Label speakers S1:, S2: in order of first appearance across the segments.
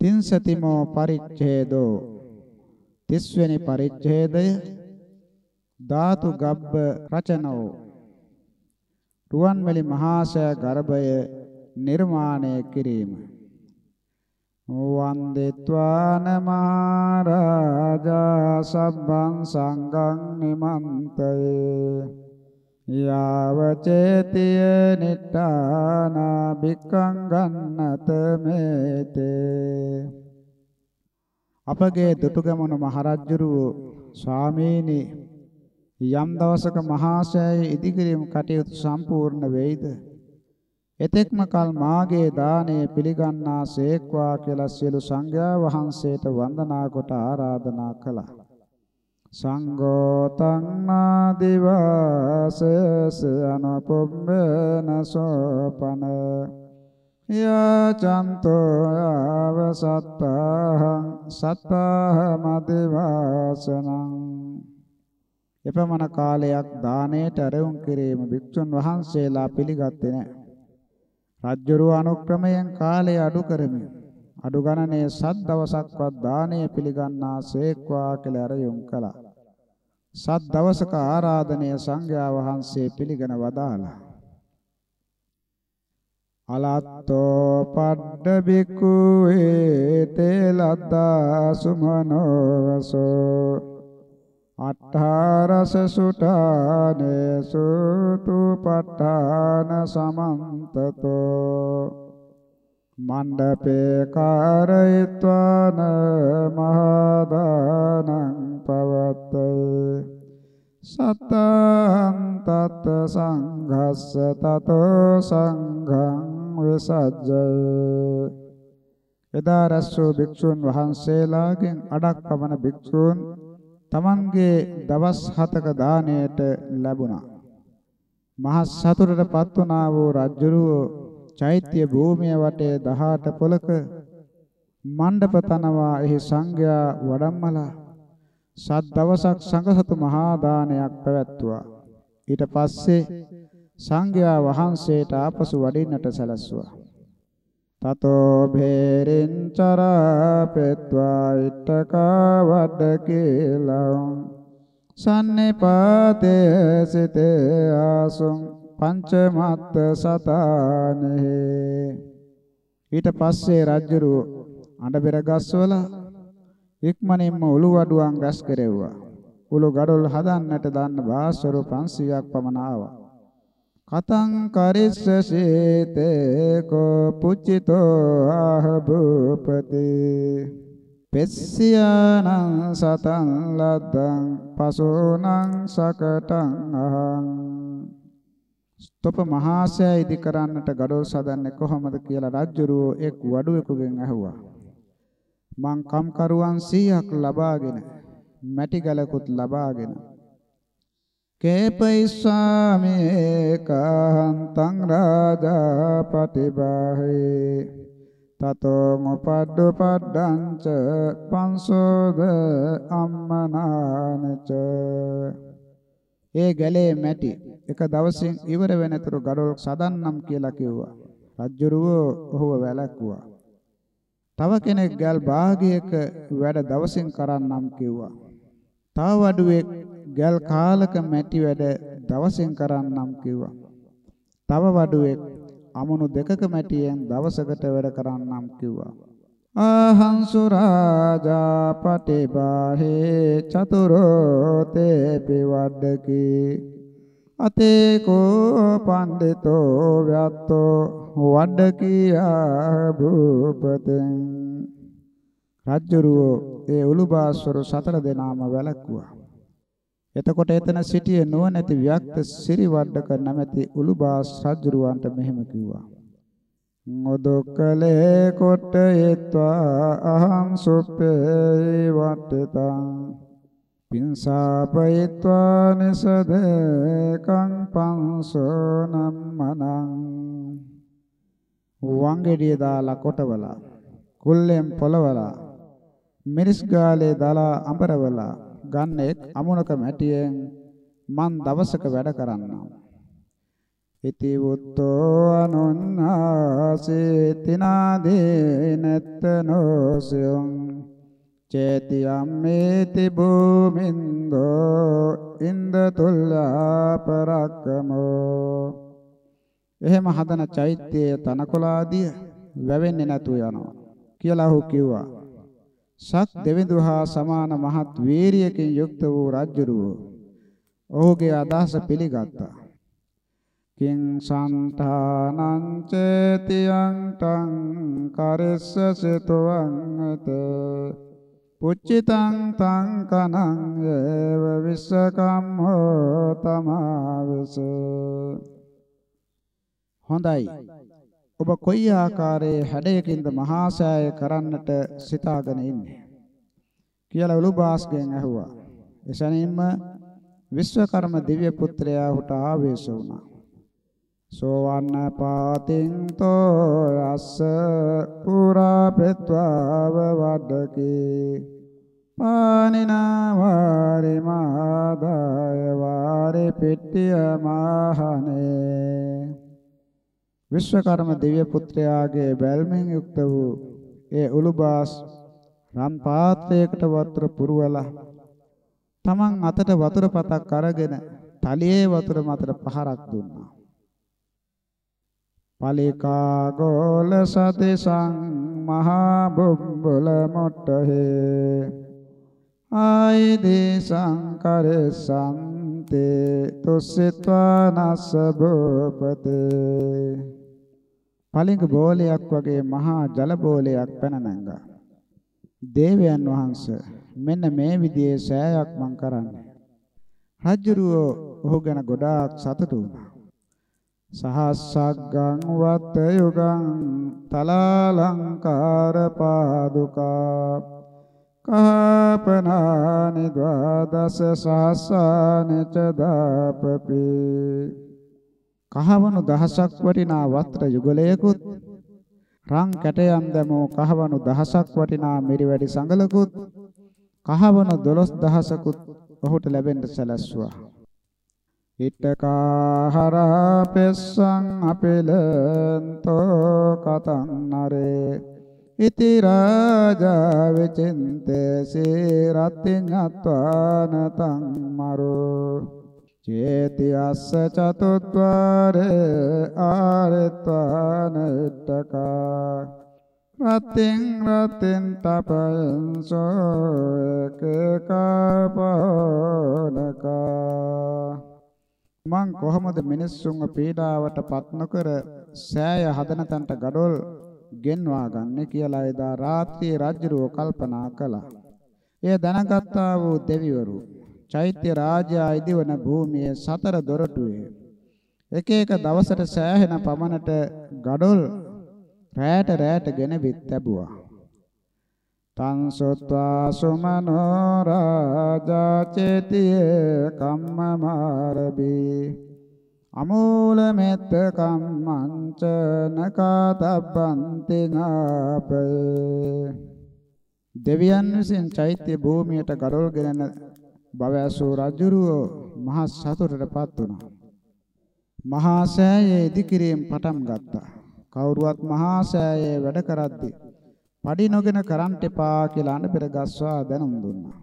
S1: තින්සතිමෝ පරිච්ඡේදෝ. තිස්වෙනි පරිච්ඡේදය ධාතු ගබ්බ රචනෝ. රුවන්වැලි මහාසය ගර්භය නිර්මාණය කිරීම. වන්දිත්වාන මහරජා සබ්බං සංඝං නිමන්තේ. යාව චේතිය නිට්ඨාන බික්ඛං ගන්නත මේතේ අපගේ දුටුගැමුණු මහරජුරුව ස්වාමීනි යම් දවසක මහාසෑය ඉදිකිරීම කටයුතු සම්පූර්ණ වෙයිද එතෙක්ම කල මාගේ දාණය පිළිගන්නා සේක්වා කියලා සියලු සංඝයා වහන්සේට වන්දනා කොට ආරාධනා කළා. සංඝෝ තංනාදිවාසස අනුපොම්බන සෝපන යචන්තෝ අවසත්තහං සත්තහමදිවාසනං එපමණ කාලයක් දාණයට ඇරවුම් කිරීම භික්ෂුන් වහන්සේලා පිළිගත්තේ නැහැ. රජ්ජුරුව අනුක්‍රමයෙන් කාලය අඩු කරමි. අඩු ගණනේ සත් දවසක්වත් දාණය පිළිගන්නා සේක්වා කියලා ඇරයුම් කළා. සත් දවසක ආරාධනය සංඝයා වහන්සේ පිළිගෙන වදාලා. අලත්තෝ පඩ බිකු ඒතේ ලද්දා සුමනෝසෝ අට්ඨාරස සුඨානේසු තුපට්ඨාන සමන්තතෝ මණ්ඩපේ කාරයත්වාන මහදානං පවත්තේ සතං තත් සංඝස්ස තතෝ සංඝං විසජ්ජය එදා රැස්වූ භික්ෂුන් වහන්සේලාගෙන් අඩක් පමණ භික්ෂූන් තමන්ගේ දවස් හතක දාණයට ලැබුණා. මහා සතුටටපත් වුණා වූ රජුරුව චෛත්‍ය භූමිය වටේ 18 පොලක මණ්ඩප තනවා එහි සංඝයා වඩම්මලා සත් දවසක් සංඝසතු මහා දානයක් පැවැත්තුවා. ඊට පස්සේ සංඝයා වහන්සේට ආපසු වඩින්නට සැලැස්සුවා. තතෝ භේරින් චරපෙත්වා ඉට්ඨකා වඩ කීලං සන්නේපාතේ සිතේ ආසුං පංචමත්ත සතානේ ඊට පස්සේ රජුරු අඬ පෙර ගස්වල ඉක්මනින්ම උළු වඩුවන් රැස් කෙරෙව්වා. උළු ගඩොල් හදන්නට දාන්න භාස්වරු 500ක් පමණ ආවා. කතං කරිස්ස සීතේ කෝ පුච්චිතෝ ආහ භූපති පෙස්සියානං සතං ලද්දං පසෝනං සකටං අහං. ස්තොප මහාසය ඉදි කරන්නට ගඩොල් සදන්නේ කොහොමද කියලා රජුරෝ එක් වඩුවෙකුගෙන් ඇහුවා. මං කම්කරුවන් 100ක් ලබාගෙන මැටි ගලකුත් ලබාගෙන. කේපයිස්වාමේ කාන්තං රාජා පටිබාහේ තතෝ මොපද්දු පද්දංච පංසෝද අම්මනානච. ඒ ගැලේ මැටි එක දවසින් ඉවර වෙනතුරු ගඩොල් සදන්නම් කියලා කිව්වා රජ්ජුරුව ඔහුව වැළැක්වුවා තව කෙනෙක් ගල් භාගයක වැඩ දවසින් කරන්නම් කිව්වා තව වඩුවෙක් ගල් කාලක මැටි වැඩ දවසින් කරන්නම් කිව්වා. තව වඩුවෙක් අමුණු දෙකක මැටියෙන් දවසකට වැඩ කරන්නම් කිව්වා. ආහංසු රාජා පටිබාහේ චතුරෝ තේපි වඩකි අතේ කෝ පණ්ඩිතෝ ව්‍යත්තෝ වඩකියා භූපතෙන්. රජ්ජුරුවෝ ඒ උළුබාස්වර සතර දෙනාම වැළක්වුවා. එතකොට එතන සිටියේ නුවණැති ව්‍යක්ත සිරිවඩක නැමැති උළුබාස් රජුරවන්ට මෙහෙම කිව්වා. මොදොකලේ කොට යත්වා අහං සුප්පේ වට්ටතං. පින්සාපයත්වා නිසදකං පංසෝ නම්මනං වංගෙඩිය දාලා කොටවලා කුල්ලෙන් පොළවලා මිරිස් ගාලේ දාලා අඹරවලා ගන්න එක් අමුණක මැටියෙන් මං දවසක වැඩ කරන්නම්. ඉති උත්තෝ අනුන්නාසේ තිනාදීනත්තනෝසයං චේති අම්මේති භූමින්දෝ ඉන්ද තුල්ලා පරක්කමෝ එහෙම හදන චෛත්‍යයේ තනකොළාදිය වැවෙන්නේ නැතුව යනවා කියලා ඔහු කිව්වා. සක් දෙවිඳු හා සමාන මහත් වීරියකින් යුක්ත වූ රජුරුව ඔහුගේ අදහස පිළිගත්තා. කිං සන්තානං චේතියං තං කරස්ස සිතවං පුච්චිතං තං කනං ඒව විස්සකම්හෝ තමාවස හොඳයි. ඔබ කොයි ආකාරයේ හැඩයකින්ද මහා සෑය කරන්නට සිතාගෙන ඉන්නේ? කියලා උළුබාස්ගෙන් ඇහුවා. එසැනින්ම විශ්වකර්ම දිව්‍ය පුත්‍රයා හුට ආවේශ වුණා. සෝවන්න පාතින් තෝ අස්ස පුරා පෙත්වාව වඩකේ පානිනා වාරි මාදාය වාරි පිට්ටිය මහනේ විශ්වකර්ම දිව්‍ය පුත්‍රයාගේ බැල්මෙන් යුක්ත වූ ඒ උළුබාස් රන් පාත්‍රයකට වතුර පුරවලා තමන් අතට වතුර පතක් අරගෙන තලියේ වතුර මතට පහරක් දුන්නා. පලිකා ගෝල සතිසං මහා බුම්බුල මොට්ටහේ ආයිදී සංකරසන්තේ තුසිතවා නස්ස භූපතේ පලිඟ බෝලයක් වගේ මහා ජල බෝලයක් පැන නැංගා. දේවයන් වහන්සේ මෙන්න මේ විදිහේ සෑයක් මං කරන්නේ. රජුරුව ඔහු ගැන ගොඩාක් සතුටු වුණා. සහස්සග්ගං වත්ත යුගං තලාලංකාර පාදුකා කහපනානි ද්වාදස සහස්සානි ච දාපපි කහවණු දහසක් වටිනා වස්ත්‍ර යුගලයකුත් රං කැටයම් දැමූ කහවණු දහසක් වටිනා මිරිවැඩි සඟලකුත් කහවණු 12000කුත් ඔහුට ලැබෙන්න සැලැස්සුවා. ඉත්තකාහරා පෙස්සං අපිලන්තෝ කතං නරේ ඉති රාජා විචින්තේ රත්ත්‍ඤත්වාන තං මරෝ. චේති අස්ස චතුත්වාරේ ආරත්වාන ඉත්තකා රත්ෙන් රත්ෙන් තපයන්සෝ ඒකකාපෝනකා මං කොහොමද මිනිස්සුන්ව පීඩාවට පත් නොකර සෑය හදන තන්ට gadol ගෙන්වා ගන්න කියලා එදා රාත්‍රියේ රජුරෝ කල්පනා කළා. එය දැනගත්තා වූ දෙවිවරු චෛත්‍ය රාජයා ඉදිවන භූමියේ සතර දොරටුවේ එක එක දවසට සෑහෙන පමණට gadol රැට රැට ගෙනවිත් ලැබුවා. තං සොත්වා සුමනෝ රාජා චේතියේ කම්ම මාරබී අමූල මෙත්ත කම්මංච නකාතබ්බන්ති නාපේ දෙවියන් විසින් චෛත්‍ය භූමියට ගරොල් ගෙනන බව ඇසූ රජුරුව මහා සතුටටපත් වුණා. මහා සෑයේ ඉදිකිරීම පටන් ගත්තා. කවුරුවත් මහා සෑයේ වැඩ කරද්දී පඩි නොගෙන කරන්ට එපා කියලා අඬ ගස්වා දැනුම් දුන්නා.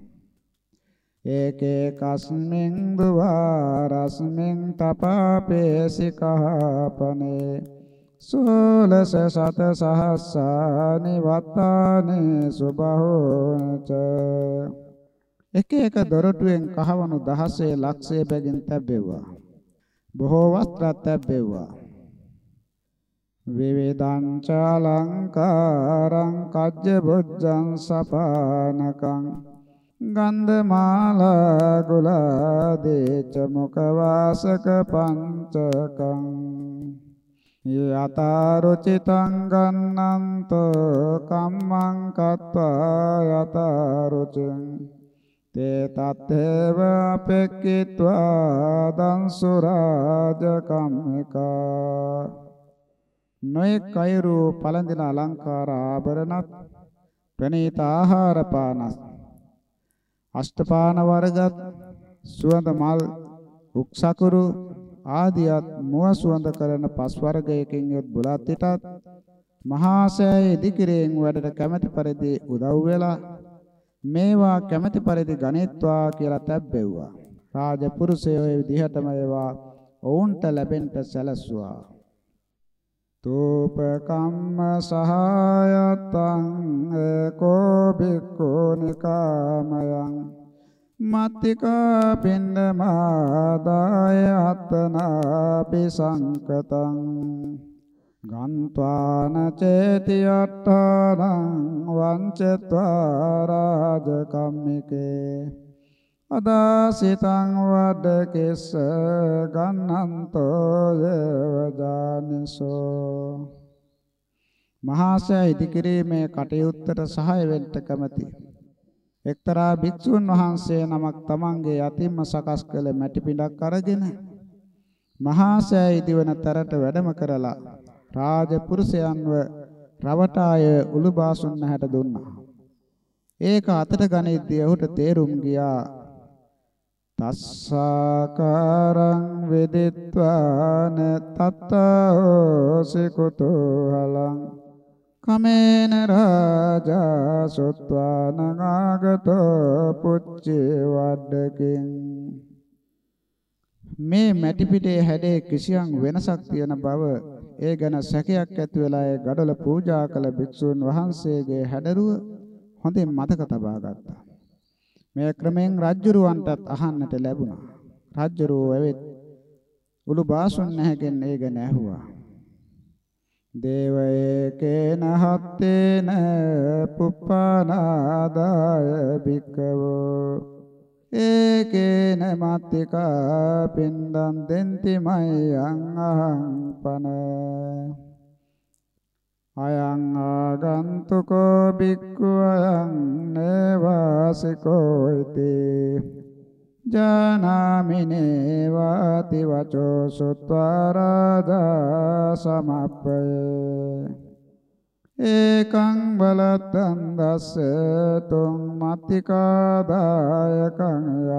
S1: ඒකේ කස්මින් දුවාරස්මින් තපාපේසි කහපනේ සෝලස සත සහස්සානි වත්තානේ සුබහෝච එක එක දොරටුවෙන් කහවණු දහසේ ලක්ෂය බැගින් තැබෙව්වා බොහෝ වස්ත්‍රත් තැබෙව්වා විවිධං චාලංකාරං කජ්ජ බොජ්ජං සපානකං ගන්ධමාලා ගුලාදේච මුඛ වාසක පංචකං යතාරුචිතං ගන්නන්තෝ කම්මං කତ୍වා යතාරුචින් තේ තත්තේව අපෙක්කිत्वा දංසුරාජ කම්මිකා නොයෙක් අයුරු පළඳින අලංකාර ආභරණත් ප්‍රණීත ආහාර පානස් අෂ්ටපාන වර්ගත් සුවඳ මල් උක්සකුරු ආදියත් මුව සුවඳ කරන පස් වර්ගයකින් යොත් බුලත් පිටත් මහා සෑය ඉදිකිරෙන් වැඩට කැමැති පරිදි උදව් වෙලා මේවා කැමැති පරිදි ගණිත්වා කියලා තැබ්බෙව්වා. රාජපුරුෂයෝ ඒ විදිහටම ඒවා ඔවුන්ට ලැබෙන්න සැලසුවා. තෝපකම්ම සහායතං ඒකෝ බික්ඛෝ නිකාමයං මත්තිකා පින්නමාදාය අත්තනාපි සංකතං ගන්්වාන චේති අට්ඨානං වංචත්වා රාජකම්මිකේ අදාසිතං වඩ කෙස්ස ගන්නන්තෝ යවදානිසෝ මහාසය ඉදිකිරීමේ කටයුත්තට සහාය වෙන්න කැමැති එක්තරා භික්ෂුන් වහන්සේ නමක් තමන්ගේ යතිම්ම සකස් කළ මැටි පිඬක් අරගෙන මහාසය ඉදිවන තරට වැඩම කරලා රාජපුරුෂයන්ව රවටාය උළුබාසුන් නැහැට දුන්නා. ඒක අතට ගනිද්දී ඔහුට තේරුම් ගියා තස්සාකාරං වෙදිත්වාන තත්තෝසි කුතුහලං කමේන රාජා සොත්වාන ආගතෝ පුච්චේ වඩකින් මේ මැටි පිටේ හැඩේ කිසියම් වෙනසක් තියෙන බව ඒ ගැන සැකයක් ඇති වෙලා ඒ ගඩොල පූජා කළ භික්ෂුන් වහන්සේගේ හැඩරුව හොඳින් මතක තබා ගත්තා. මේ ක්‍රමෙන් රජ්ජුරුවන්ටත් අහන්නට ලැබුණා. රජ්ජුරුව ඇවිත් උළු බාසුන් නැහැගෙන් ඒ ගැන ඇහුවා. දේවයේකේන හත්තේන පුප්පනාදාය භික්කවෝ ඒකේන මත්තිකා පින්දම් දෙන්ති මයං අහං පන අයං ආගන්තුකෝ බික්ඛු අයං නේවාසිකෝ ඉති ජානාමිනේ වාති වචෝ සුත්වාරාදා සමප්පය. ඒකං බලත්තං දස්ස තුං මත්තිකාදායකං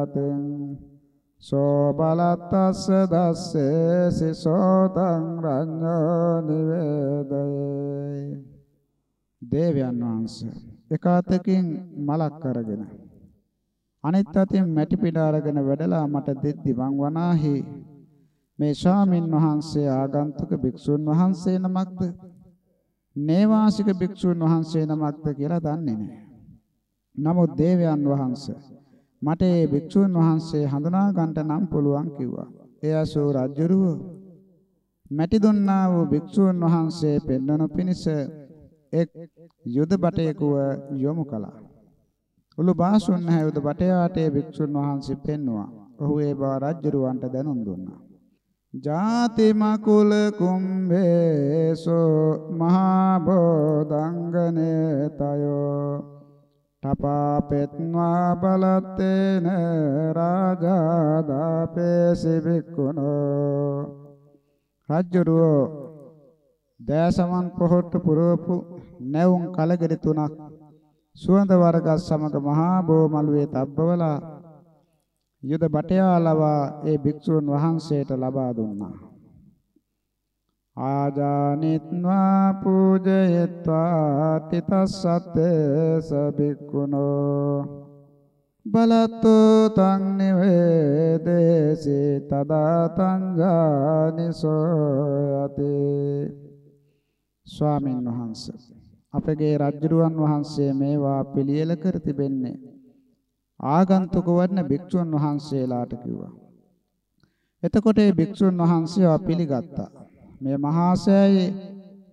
S1: යතෙන්. සෝ බලත්තස්ස දස්සේ සිසෝතං රඤ්ඤෝ නිවේදේ දේවයන් වහන්සේ එකාතකින් මලක් අරගෙන අනිත් අතින් මැටි පිට අරගෙන වැඩලා මට දෙද්දි මං වනාහි. මේ ස්වාමින් වහන්සේ ආගන්තුක භික්ෂුන් වහන්සේ නමක්ද? නේවාසික භික්ෂුන් වහන්සේ නමක්ද කියලා දන්නේ නැහැ. නමුත් දේවයන් වහන්සේ මට මේ භික්ෂුන් වහන්සේ හඳුනා ගන්නට නම් පුළුවන් කිව්වා. එය අසෝ රජුරුව මැටි දුන්නා වූ භික්ෂුන් වහන්සේ පෙන්වනු පිණිස එක් යුද බටයෙකුව යොමු කළා. උළු බාසුන් නැහැ යුද බටයාට භික්ෂුන් වහන්සේ පෙන්වුවා. ඔහු ඒ බව රජුරුවන්ට දැනුම් දුන්නා. ජාති මකුල කුම්භේසෝ මහා බෝධංගනේ තයෝ තපාපෙත්වා බලත්තේන රාජා දාපේසි බික්කුණෝ රජ්ජුරුවෝ දෑසමන් පොහොට්ට පුරවපු නැවුම් කලගෙඩි තුනක් සුවඳ වර්ග සමග මහා බෝමළුවේ තබ්බවලා යුද බටයා ලවා ඒ භික්ෂුන් වහන්සේට ලබා දුන්නා. ආජානිත්වා පූජයත්වා තිතස්සත්තේ සබික්කුණෝ බලතෝ තං නිවේදේසි තදා තං ජානිසෝ යති ස්වාමින් වහන්සේ අපගේ රජුරුවන් වහන්සේ මේවා පිළියෙල කර තිබෙන්නේ ආගන්තුක වඩන භික්ෂුන් වහන්සේලාට කිව්වා. එතකොට ඒ භික්ෂුන් වහන්සේව පිළිගත්තා. මේ මහා සෑයේ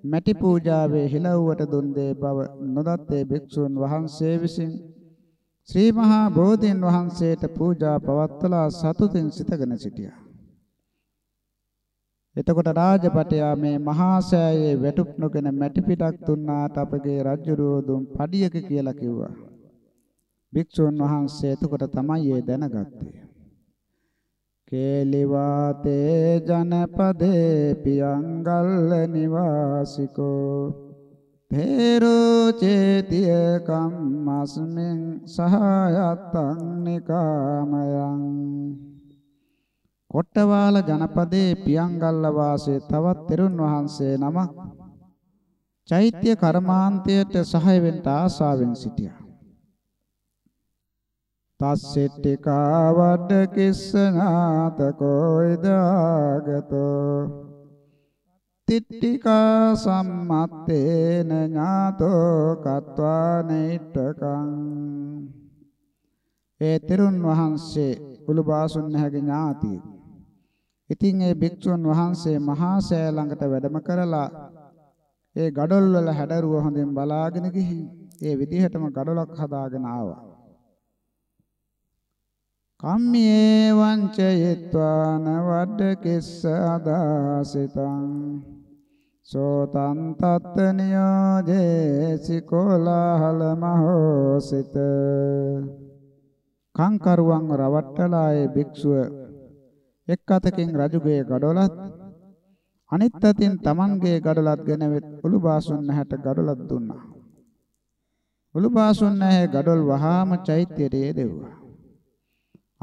S1: මැටි පූජාවේ හිලව්වට දුන් දේ බව නොදත් ඒ භික්ෂුන් වහන්සේ විසින් ශ්‍රී මහා බෝධීන් වහන්සේට පූජා පවත්වලා සතුටින් සිටගෙන සිටියා. එතකොට රාජපටයා මේ මහා සෑයේ වැටුප් නොගෙන මැටි පිටක් දුන්නාට අපගේ රජුරෝ දුන් පඩියක කියලා කිව්වා. භික්ෂුන් වහන්සේ එතකොට තමයි ඒ දැනගත්තේ. කේලිවාතේ ජනපදේ පියංගල්ල නිවාසිකෝ. තේරෝ චේතිය කම්මස්මින් සහයත්තං නිකාමයං. කොට්ටවාල ජනපදයේ පියංගල්ල වාසයේ තවත් තෙරුන් වහන්සේ නමක්. චෛත්‍ය කර්මාන්තයට සහාය වෙන්න ආසාවෙන් සිටියා. තස්සෙට්ටිකා වඩ කිස්සනාතකෝ ඉදාගතෝ තිට්ටිකා සම්මත්තේන ඥාතෝ කତ୍වා නෛට්ඨකං ඒ තෙරුන් වහන්සේ කුළුබාසුන් නැහැගේ ඥාතියෙක් ඉතින් ඒ භික්ෂුන් වහන්සේ මහා සෑ ළඟට වැඩම කරලා ඒ gadol වල හැඩරුව හොඳින් බලාගෙන ගිහින් ඒ විදිහටම gadolක් හදාගෙන ආවා. කම්මේ වංචයත්වාන වඩ කිස්ස අදාසිතං සෝතං තත්ත නියෝජේසි කොලාහල මහෝසිත කංකරුවන් රවට්ටලා ඒ භික්ෂුව එක් අතකින් රජුගේ ගඩොලත් අනිත් අතින් තමන්ගේ ගඩොලත් ගෙනවෙත් උළුබාසුන් නැහැට ගඩොලත් දුන්නා. උළුබාසුන් නැහැ ගඩොල් වහාම චෛත්‍යයට යෙදෙව්වා.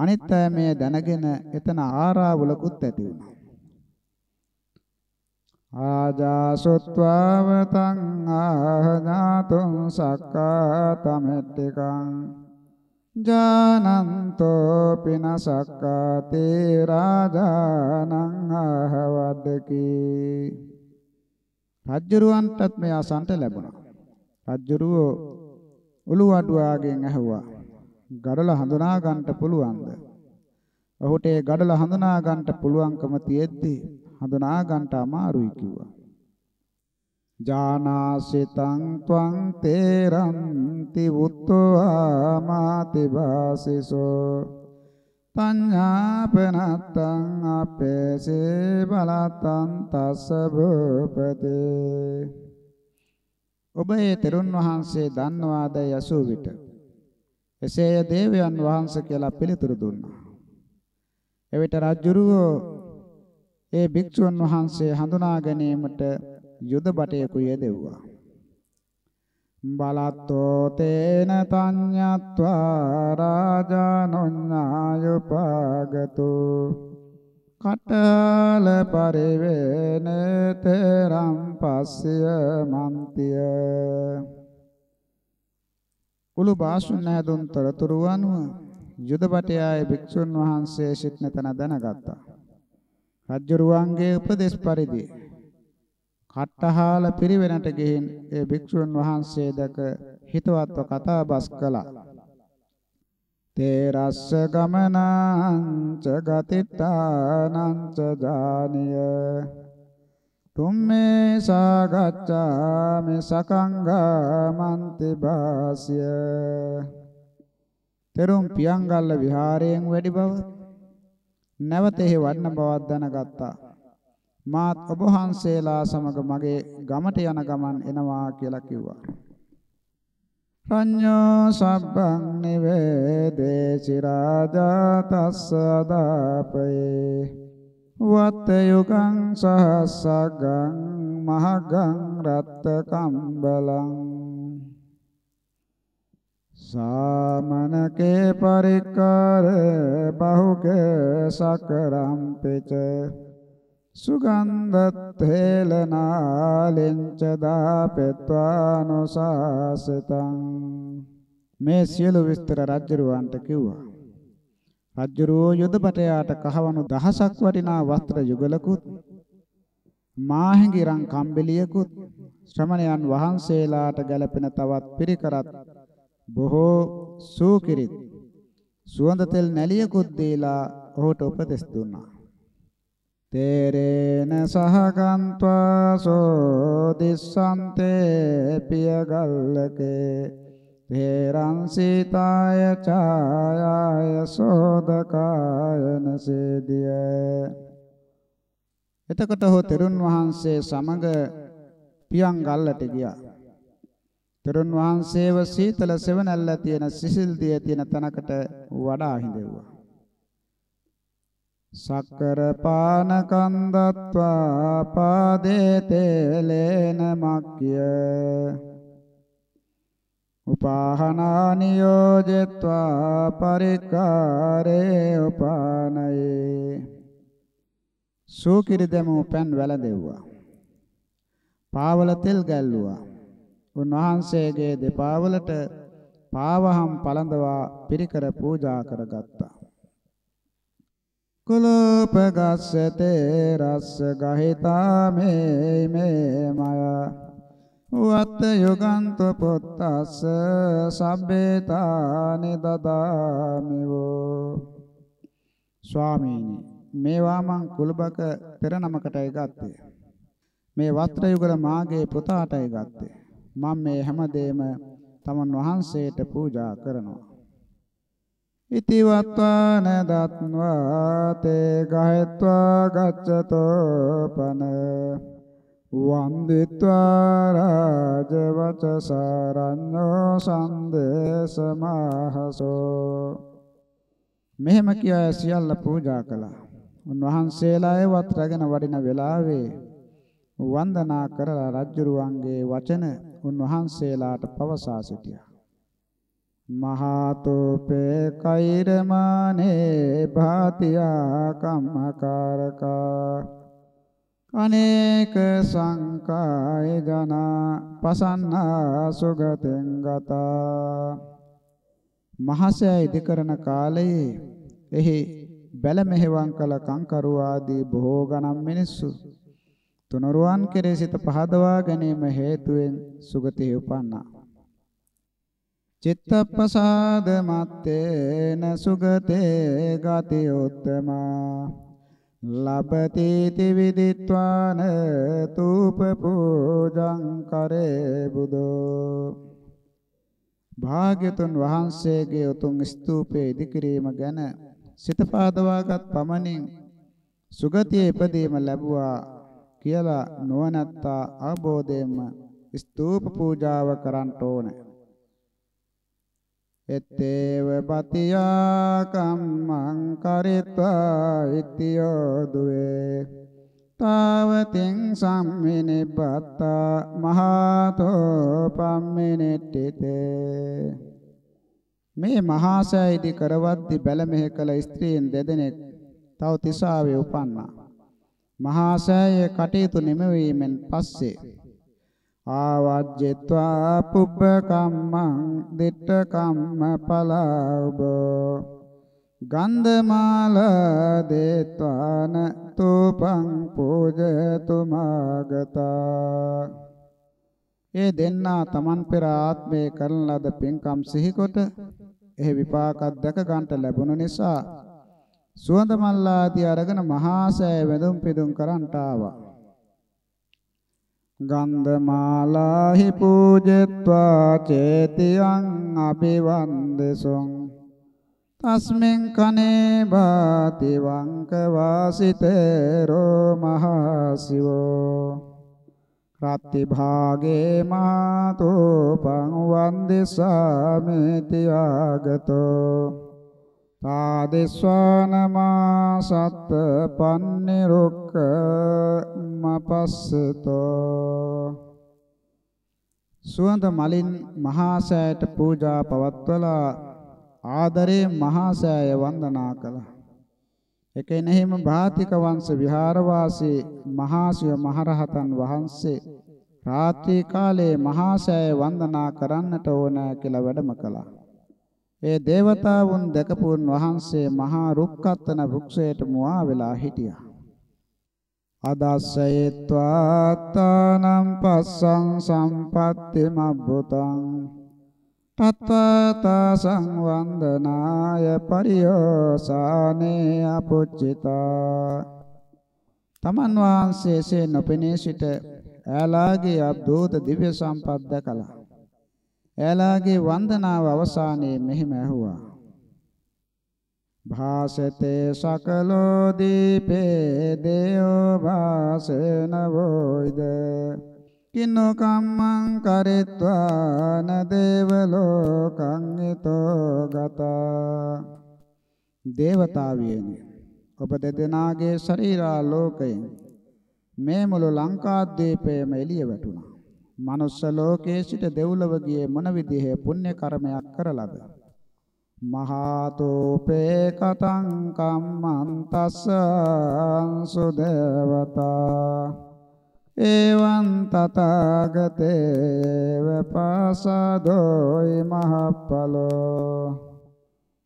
S1: අනිත් අය මේ දැනගෙන එතන ආරාවුලකුත් ඇති වුණා. ආජාසොත්වාවතං ආහනාතුං සක්කා තමෙට්ටිකං ජානන්තෝ පිනසක්කාතේ රාජානං ආහවද්දකි රජ්ජුරුවන්ටත් මේ අසන්ට ලැබුණා රජ්ජුරුවෝ උළුවඩුවාගෙන් ඇහුවා ගඩොල හඳුනා ගන්නට පුළුවන්ද? ඔහුට ඒ ගඩොල හඳුනා ගන්නට පුළුවන්කම තියෙද්දි හඳුනා ගන්නට අමාරුයි කිව්වා. ජානාසිතං ත්වං තේරන්ති උත්තෝ ආමාති වාසිසෝ. පඤ්ඤාපනත්තං අපේසේ බලතං තස්ස භූපතේ. ඔබ ඒ තෙරුන් වහන්සේ දන්නවාද යසූ විට? එසේය දේවයන් වහන්සේ කියලා පිළිතුරු දුන්නා. එවිට රජුරුවෝ ඒ භික්ෂුන් වහන්සේ හඳුනා ගැනීමට යුද බටයකු යෙදෙව්වා. බලත්තෝ තේන තඤ්ඤත්වා රාජානොඤ්ඤායුපාගතු කටල පරිවේන තරම් පස්සය මන්තිය. උළු බාසුන් නැදුන් තොරතුරු අනුව යුද බටයායේ භික්ෂුන් වහන්සේ සිටන තැන දැනගත්තා. රජ්ජුරුවන්ගේ උපදේශ පරිදි කට්ටහාල පිරිවෙනට ගිහින් ඒ භික්ෂුන් වහන්සේ දැක හිතවත්ව කතා බස් කළා. තේරස්ස ගමනං ච ගතිට්ඨානං ච ජානිය තුම්මේ සාගච්ඡාමි සකංගාමන්ති භාස්‍ය. තෙරුම් පියංගල්ල විහාරයෙන් වැඩි බව නැවතෙහි වඩන බවක් දැනගත්තා. මාත් ඔබ වහන්සේලා සමග මගේ ගමට යන ගමන් එනවා කියලා කිව්වා. රඤ්ඤෝ සබ්බං නිවේදේසි රාජා තස්ස අදාපේ වත්ත යුගං සහස්සගං මහගං රත්ත කම්බලං සාමනකේ පරික්කාර බහුකේ සකරම් පෙච සුගන්ධත්තේලනාලෙන්ච දාපෙත්වානුසාසතං මේ සියලු විස්තර රජ්ජුරුවන්ට කිව්වා. රජ්ජුරුවෝ යුදපටයාට කහවණු දහසක් වටිනා වස්ත්‍ර යුගලකුත් මාහිඟිරන් කම්බෙලියකුත් ශ්‍රමණයන් වහන්සේලාට ගැලපෙන තවත් පිරිකරත් බොහෝ සූකිරිත් සුවඳ තෙල් නැලියකුත් දීලා ඔහුට උපදෙස් දුන්නා. තේරේන සහගන්්වා සෝ දිස්සන්තේ පියගල්ලකේ තේරං සීතාය ඡායාය සෝදකායන සේදිය එතකොට හෝ තෙරුන් වහන්සේ සමග පියන් ගල්ලට ගියා. තෙරුන් වහන්සේව සීතල සෙවණැල්ල තියෙන සිසිල් දිය තියෙන තැනකට වඩා හිඳෙව්වා. සක්කර පාන කන්දත්වා පාදේ තේලේන මක්ඛ්‍ය උපාහනානියෝජෙත්වා පරික්කාරේ උපානයේ සූකිරි දැමූ පෑන් වැළඳෙව්වා. පාවල තෙල් ගැල්ලුවා. උන්වහන්සේගේ දෙපා වලට පාවහම් පළඳවා පිරිකර පූජා කරගත්තා. කුලෝපගස්සතේ රස්ස ගහිතා මේ මේ මය වත්ත යුගන්ත පුත්තස්ස සබ්බේතානි දදාමිවෝ. ස්වාමීනි මේවා මං කුලබක පෙර නමකටයි ගත්තේ. මේ වත්‍ර යුගල මාගේ පුතාටයි ගත්තේ. මම මේ හැමදේම තමන් වහන්සේට පූජා කරනවා. ඉති වත්වාන දත්වා තේ ගහෙත්වා ගච්ඡතෝ පන. වන්දිත්වා රාජ වචසරන්නෝ සන්දේශමහසෝ මෙහෙම කියා සියල්ල පූජා කළා. උන්වහන්සේලා ඒවත් රැගෙන වඩින වෙලාවේ වන්දනා කරලා රජුරුවන්ගේ වචන උන්වහන්සේලාට පවසා සිටියා. මහතෝපේ කෛරමානේ භාතියා කම්මකාරකා අනේක සංකාය ජනා පසන්නා සුගතෙන් ගතා. මහසය ඉදිකරන කාලයේ එහි බැල මෙහෙවන් කළ කංකරු ආදී බොහෝ ගණන් මිනිස්සු තුනරුවන් කෙරෙහි සිත පහදවා ගැනීම හේතුවෙන් සුගතිය උපන්නා. චිත්තප්පසාද මත්තේන සුගතේ ගති උත්තමා. ලබති තිවිදිත්වාන තූප පූජං කරේ බුදෝ. භාග්‍යතුන් වහන්සේගේ උතුම් ස්තූපයේ ඉදිකිරීම ගැන සිත පාදවාගත් පමණින් සුගතියේ ඉපදීම ලැබුවා කියලා නොවනත්තා අවබෝධයෙන්ම ස්තූප පූජාව කරන්න ඕනේ. එත්තේව පතියා කම්මං කරිත්වා ඉතියෝ දුවේ තාවතින් සම්මිනිබ්බත්තා මහතෝ පම්මිනෙට්ටිතේ මේ මහා සෑයිදි කරවද්දි බැල මෙහෙ කළ ස්ත්‍රීන් දෙදෙනෙක් තව තිසාවේ උපන්නා. මහා සෑයේ කටයුතු නිමවීමෙන් පස්සේ ආවජ්ජත්වා පුබ්බ කම්මං දිට්ඨ කම්ම පලබ්බ ගන්ධමාල දේත්වාන තූපං පූජතුමාගතා ඒ දෙන්නා Taman පෙර ආත්මේ කරන ලද පින්කම් සිහිකොට එහි විපාකයක් දැක ගන්නට ලැබුණ නිසා සුවඳ මල්ලාදී අරගෙන මහා සෑය වැඳුම් පිදුම් කරන්ට ආවා. ගන්ධමාලාහි පූජෙත්වා චේතියං අභිවන්දසොං. තස්මින් කනේ බාති වංක වාසිතේරෝ මහසිවෝ රත්ති භාගේ මාතෝ පං වන්දිසාමිති ආගතෝ. තාදිස්වානමා සත්ත පන්නිරුක්ක මපස්සතෝ සුවඳ මලින් මහා සෑයට පූජා පවත්වලා ආදරේ මහා සෑය වන්දනා කළා. එකෙනෙහිම භාතික වංශ විහාරවාසී මහාසිය මහරහතන් වහන්සේ රාත්‍රී කාලයේ මහා සෑය වන්දනා කරන්නට ඕන කියලා වැඩම කළා. ඒ దేవතාවුන් දැකපුන් වහන්සේ මහා රුක්කත්තන වෘක්ෂයට මුවා වෙලා හිටියා. අදස්සයත්වාත්තානම් පස්සං සම්පත්ති මබ්බුතං තත්වාතා සංවන්දනාය පරියෝසානේ අපුච්චිතා තමන් වහන්සේසේ නොපෙනී සිට ඈලාගේ අබ්දූත දිව්‍ය සම්පත් දැකලා එයාලාගේ වන්දනාව අවසානයේ මෙහිම ඇහුවා. භාසතේ සකලෝ දීපේ දේව භාසනවෝයිද කින්නෝ කම්මං කරිත්වාන දේව ලෝකං ඊතෝ ගතා. දේවතාවියනි ඔබ දෙදෙනාගේ ශරීරා ලෝකයෙන් මේ මුළු ලංකාද්වීපයම එළිය වැටුණා. මනුස්ස ලෝකයේ සිට දෙව්ලොව ගියේ මොන විදිහේ පුණ්‍ය කර්මයක් කරලාද? මහාතෝපේ කතං කම්මන්තස්ස සුදේවතා එවං තථාගතේව පාසදෝයි මහප්පලෝ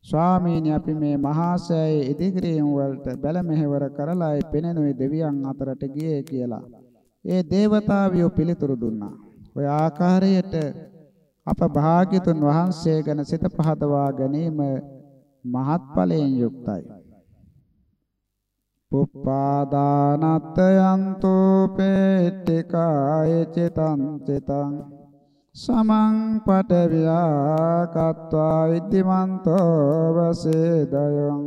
S1: ස්වාමීනි අපි මේ මහා සෑයේ ඉදිකිරීම වලට බැල මෙහෙවර කරලායි පෙනෙනුයි දෙවියන් අතරට ගියේ කියලා. ඒ දේවතාවියෝ පිළිතුරු දුන්නා. ඔය ආකාරයට අප භාග්‍යතුන් වහන්සේ ගැන සිත පහදවා ගැනීම මහත්ඵලයෙන් යුක්තයි. පුප්පාදානත්තයන්තෝ පෙට්ටිකාය චිතං චිතං සමං පටවියා කତ୍වා ඉද්දිමන්තෝ වසේදයං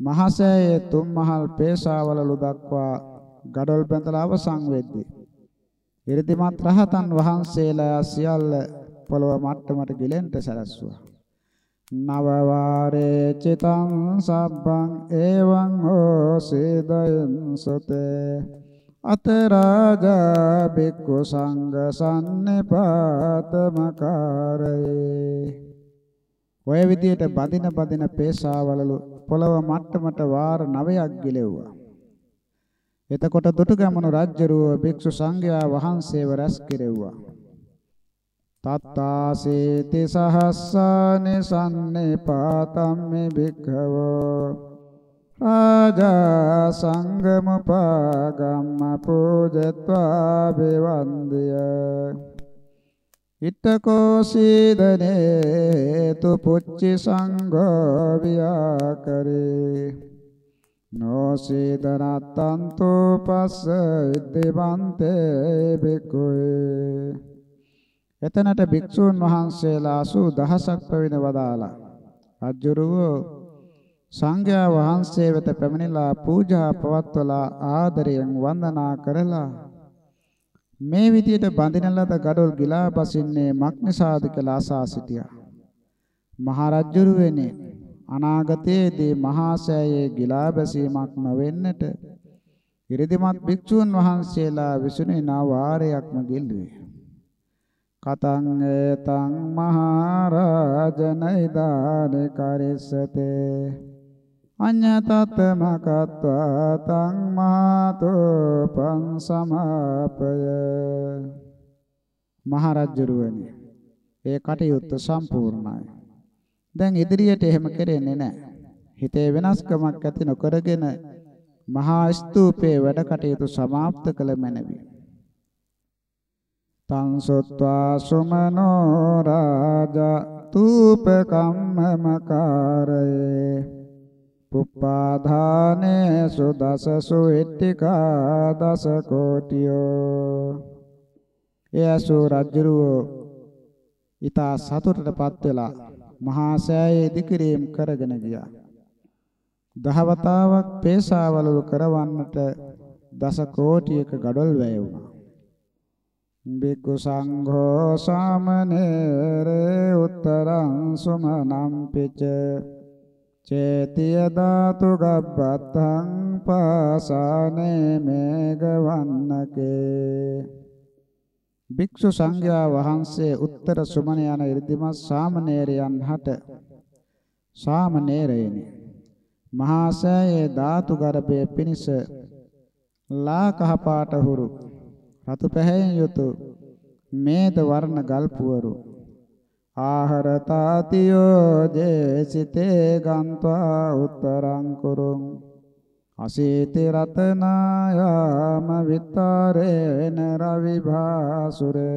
S1: මහසෑයේ තුන් මහල් පේශාවලලු දක්වා ගඩොල් බැඳලා අවසන් වෙද්දී ඉරිදිමත් රහතන් වහන්සේලා සියල්ල පොළව මට්ටමට ගිලෙන්ට සැලැස්සුවා. නව වාරේ චිතං සබ්බං එවං හෝසේදයන් සතේ අතරාජා බික්ඛු සංඝ සම්නිපාතමකාරේ ඔය විදියට බදින බදින පේසාවලලු පොළව මට්ටමට වාර 9ක් ගිලෙව්වා. එතකොට දුටුගැමුණු රජ්ජරුව භික්ෂු සංඝයා වහන්සේව රැස් කෙරෙව්වා. තත්තාසේති සහස්සානි සම්නිපාතම්මි භික්ඛවෝ. රාජා සංගමුපාගම්ම පූජත්වා බිවන්දිය. ඉත්තකෝ සීදනේ තු පුච්චි සංඝෝ වියාකරේ නොසීදනත්තන්තෝ පස්ස ඉද්දේවන්තේ බිකුවේ එතනට භික්ෂූන් වහන්සේලා 80000ක් පැවිණ වදාලා රජුරුව සංඝයා වහන්සේ වෙත පැමිණිලා පූජා පවත්වලා ආදරයෙන් වන්දනා කරලා මේ විදියට බඳින ලද gadol ගිලා බසින්නේ මක්නිසාද කියලා අසා සිටියා. මහරජුරුවනේ අනාගතයේදී මහා සෑයේ ගිලා බැසීමක් නොවෙන්නට ඉරිදිමත් භික්ෂූන් වහන්සේලා විසුණු නාවාරයක්ම ගිල්ලුවේ. කතං ඒතං මහරජනයිදාන කරිස්සතේ. අඤ්ඤතතමකත්වා තං මාතෝ පං සමාපය. මහරජුරුවනි ඒ කටයුත්ත සම්පූර්ණයි. දැන් ඉදිරියට එහෙම කරෙන්නේ නැහැ. හිතේ වෙනස්කමක් ඇති නොකරගෙන මහා ස්තූපයේ වැඩ කටයුතු સમાપ્ત කළ මැනවි. තං සොත්වා සුමනෝ රාජා තූප කම්මමකාරයේ පුප්පාධානේ සුදසසු ඉට්ඨිකා දස කෝටියෝ එයසු රජුරෝ ඊතා සතුටටපත් වෙලා මහා සෑයේ ඉදිකිරීම කරගෙන ගියා. දහවතාවක් පේසාවලු කරවන්නට දස කෝටියක ගඩොල් වැය වුණා. බික්කු සංඝෝ සාමනේරේ උත්තරං සුමනම් පිච චේතිය ධාතු ගබ්බත්තං පාසානේ මේගවන්නකේ භික්ෂු සංඝයා වහන්සේ උත්තර සුමන යන 이르දිමත් සාමණේරයන් හට සාමණේරයනි. මහා සෑයේ ධාතු ගර්භයේ පිනිස ලා කහ පාට හුරු රතු පැහැයෙන් යුතු මේද වර්ණ ගල්පුවරු ආහාර තාතියෝ ජේසිතේ ගන්්වා උත්තරං කුරුං. අසීති රතනායාම විතරේන රවිභාසුරේ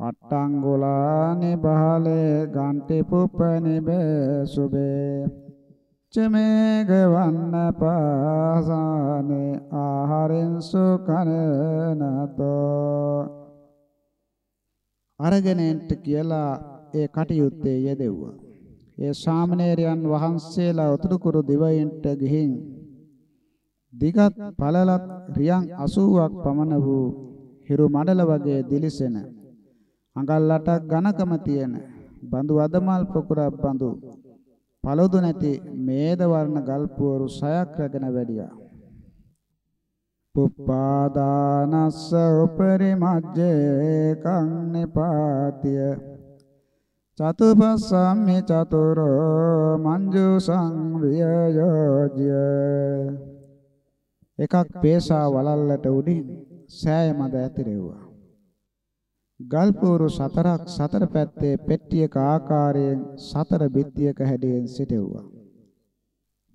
S1: අට්ටංගුලානි බහලේ ගන්ටි පුප්පනි බේසුබේ. චමේගවන්න පාසානේ ආහාරෙන් සුකනනතෝ අරගෙනෙන්ට කියලා ඒ කටයුත්තේ යෙදෙව්වා. ඒ ශාමණේරයන් වහන්සේලා උතුරුකුරු දිවයින්ට ගිහින් දිගත් පළලත් රියන් 80ක් පමණ වූ හිරු මඩල වගේ දිලිසෙන අඟල් 8ක් ඝනකම තියෙන බඳු අදමල් පොකුරක් බඳු පළොදු නැති මේද වර්ණ ගල්පුවරු සයක් රැගෙන වැඩියා. පුප්පාදානස්ස උපරිමජ්ජේ කං නිපාතිය චතුපස්සම්මි චතුරෝ මංජු සංවියයෝජ්‍ය එකක් පේසා වලල්ලට උඩින් සෑය මද ඇතිරෙව්වා. ගල්පూరు සතරක් සතර පැත්තේ පෙට්ටියක ආකාරයෙන් සතර බිත්තියක හැඩයෙන් සිටෙව්වා.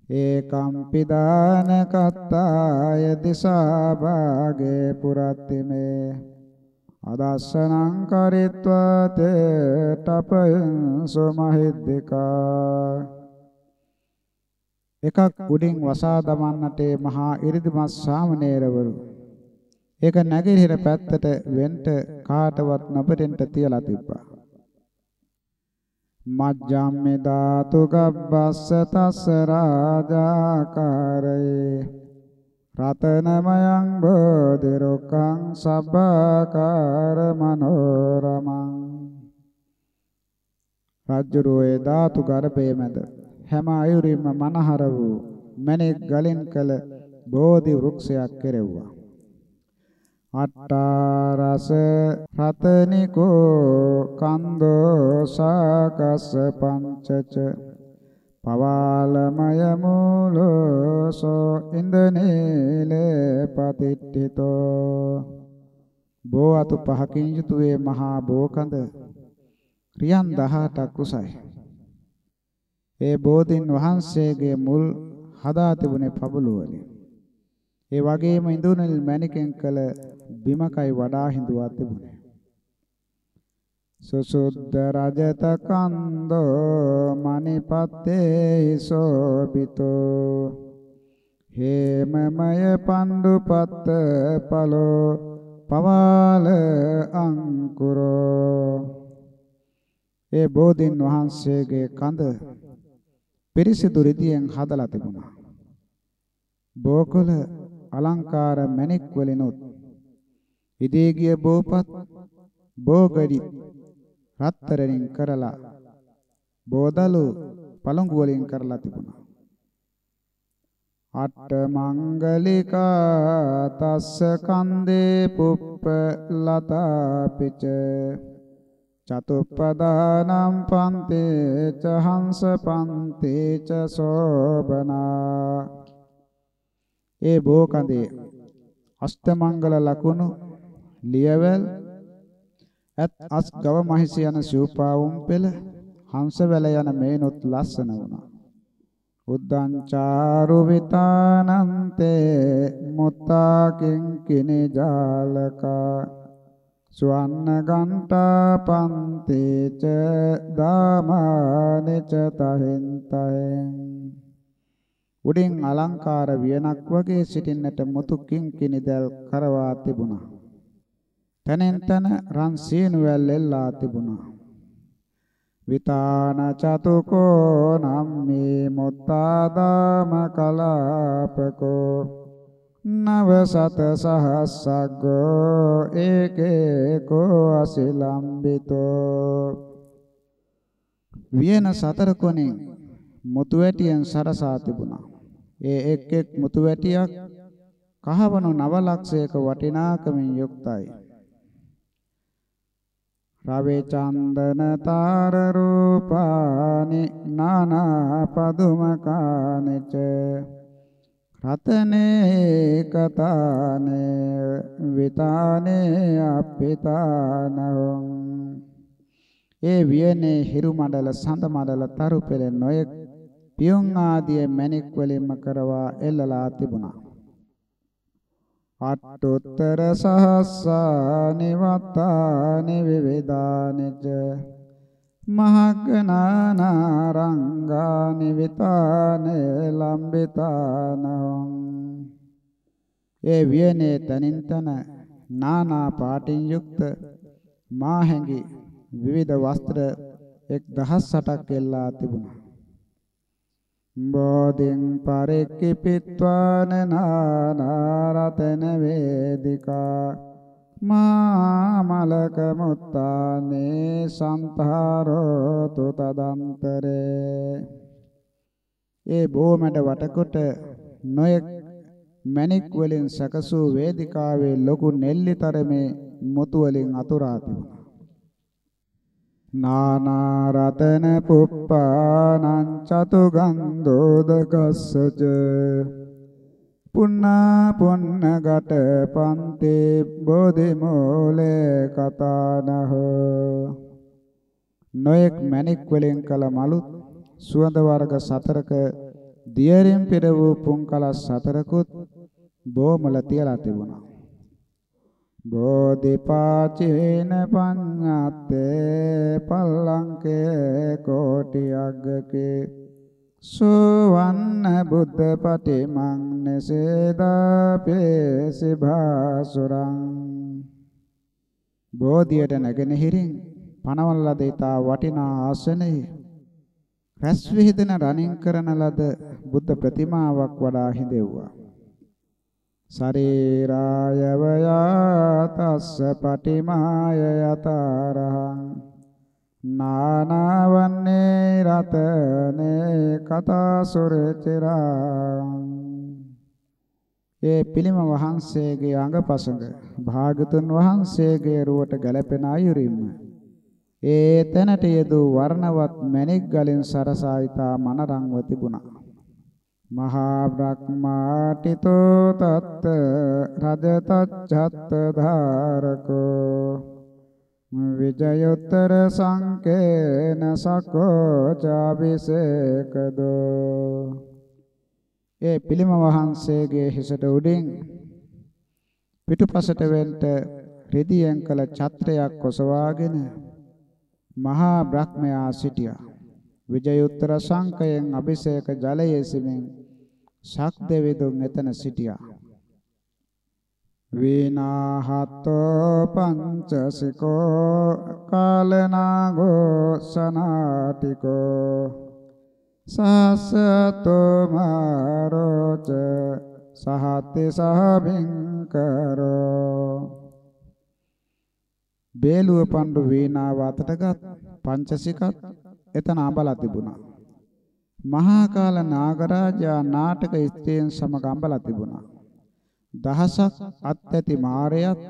S1: ඒකම් පිදාන කත්තාය දිසා භාගේ පුරත්තිමේ. අදස්සනං කරිත්වා තේ තපයං සමහිද්దికා එකක් උඩින් වසා දමන්නට මහා ඉරිදිමත් සාමණේරවරු ඒක නැගිරිහිර පැත්තට වෙන්ට කාටවත් නොබරෙන්ට තියලා තිබ්බා. මජ්ජම්මේ ධාතු ගබ්බස්ස තස්ස රාජාකාරේ රතනමයං බෝධි රුක්ඛං සබ්බාකාර මනෝරමං රාජ්‍යරෝයේ ධාතු ගර්භයේ මැද හැම අයුරින්ම මනහර වූ මණික් ගලින් කළ බෝධි වෘක්ෂයක් කෙරෙව්වා. අට්ටාරස රතනිකෝ කන්දෝ සාකස්ස පංචච පවාලමය මූලසෝ ඉන්දනීලේ පතිට්ඨිතෝ. බෝ අතු පහකින් යුතු වේ මහා බෝකඳ ක්‍රියන් 18ක් උසයි. ඒ බෝධින් වහන්සේගේ මුල් හදා තිබුණේ පබළු වලින් ඒ වගේම ඉඳුනල් මණිකෙන් කළ බිමකයි වඩා හිඳුවා තිබුණේ. සුසුද්ධ රජත කන්දෝ මණිපත්තේ සෝබිතෝ හේමමය පණ්ඩුපත්ත පලෝ පවාල අංකුරෝ. ඒ බෝධින් වහන්සේගේ කඳ පිරිසිදු රිදියෙන් හදලා තිබුණා. බෝකොළ අලංකාර මණික් වලිනුත් ඉදී ගිය බෝපත් බෝගඩි රත්තරණින් කරලා බෝදලු පළඟු වලින් කරලා තිබුණා. අට මංගලිකා තස්ස කන්දේ පුප්ප ලතා පිච චතුප්පදානම් පන්තේ ච හංස පන්තේ ච සෝබනා ඒ බෝකඳේ අෂ්ටමංගල ලකුණු ලියවැල් ඇත් අස් ගව මහිස යන සූපාවුම් පෙළ හංසවැල යන මේනොත් ලස්සන වුණා. උද්දං චාරු විතානන්තේ මුත්තා කිංකිනි ජාලකා සුවන්න ගන්ටා පන්තේච දාමානෙච තහෙන්තයෙන් උඩින් අලංකාර වියනක් වගේ සිටින්නට මුතු කිංකිනි දැල් කරවා තිබුණා. තනෙන් තන රන් සීනුවැල් එල්ලා තිබුණා. විතාන චතුකෝ නම්මේ මොත්තාදාම කලාපකෝ නව සත සහස්සග්ගෝ ඒකේකෝ අසිලම්බිතෝ වියන සතර කොණෙන් මුතු වැටියෙන් සරසා තිබුණා. ඒ එක් එක් මුතු වැටියක් කහවණු නව ලක්ෂයක වටිනාකමින් යුක්තයි. රවේ චන්දන තාර රූපානි නානා පදුමකානෙච රතනේ කතානේ විතානේ අප්පිතානං ඒ වියනේ හිරු මඩල සඳ මඩල තරු පෙළ නොයෙක් පියුම් ආදී මණික් වලින්ම කරවා එල්ලලා තිබුණා. අට්ඨොත්තර සහස්සානි වත්තානි විවේදානිච මහග්ගනානාරංගානි විතානේ ලම්බිතානං ඒ වියනේ තනින් තන නානා පාටින් යුක්ත මාහැඟි විවිධ වස්ත්‍ර එක් දහස් 8ක් එල්ලා තිබුණා. බෝධින් පරික්කිපිත්වාන නාරතන වේදිකා. මාමලක මුත්තානේ සම්පාරෝතු තදන්තරේ. ඒ බොමඩ වටකොට නොයෙක් මණික් වලින් සකසූ වේදිකාවේ ලොකු නෙල්ලිතරමේ මුතු වලින් අතුරා තිබුණා. නානා රතන පුප්පානං චතු ගන්ධෝදකස්සච පුන්නා පුන්නගට පන්තේ බෝධි මූලේ කතානහ. නොයෙක් මණික් වලින් කළ මලුත් සුවඳ වර්ග සතරක දියරින් පෙර වූ පුන්කලස් සතරකුත් බොමල තියලා තිබුණා. බෝධිපාචේන පඤ්ඤත්තේ පල්ලංකේ කෝටි අග්ගකේ සුවන්න බුද්ධ පටිමං නසේදාපේ සිභාසුරං බෝධියට නැගෙනහිරින් පනවන ලද ඊතා වටිනා ආසනයේ. රැස් විහිදෙන රණින් කරන ලද බුද්ධ ප්‍රතිමාවක් වඩා හිඳෙව්වා. ශරීරාය වයාතස්ස පටිමාය යතරහං නානවන්නේ රතනේ කතාසුරචරං. ඒ පිළිම වහන්සේගේ අඟපසඟ භාගතුන් වහන්සේගේ රුවට ගැලපෙන අයුරින්ම ඒ තැනට යෙදූ වර්ණවත් මණික් ගලින් සරසායිතා මනරංව තිබුණා. මහා බ්‍රහ්මාටිතෝ තත්ත රජතච්ඡත්ත ධාරකෝ. විජයුත්තර සංකේන සකෝ චාබිසේකදෝ ඒ පිළිම වහන්සේගේ හිසට උඩින් පිටුපසට වෙන්ට රෙදියෙන් කළ ඡත්‍රයක් ඔසවාගෙන මහා බ්‍රහ්මයා සිටියා. විජයුත්තර සංකයෙන් අභිෂේක ජලයේ සිමින් ශක් දෙවිඳුන් එතන සිටියා. වීනාහතෝ පංචසිකෝ කාලනාගෝ සනාටිකෝ සහසතෝ මාරෝච සහති සහබින්කරෝ බේලුව පඬු වීණාව අතටගත් පංචසිකත් එතන අඹලා තිබුණා. මහා කාල නාගරාජා නාටක ස්ත්‍රීන් සමග අඹලා තිබුණා. දහසක් අත් ඇති මාරයත්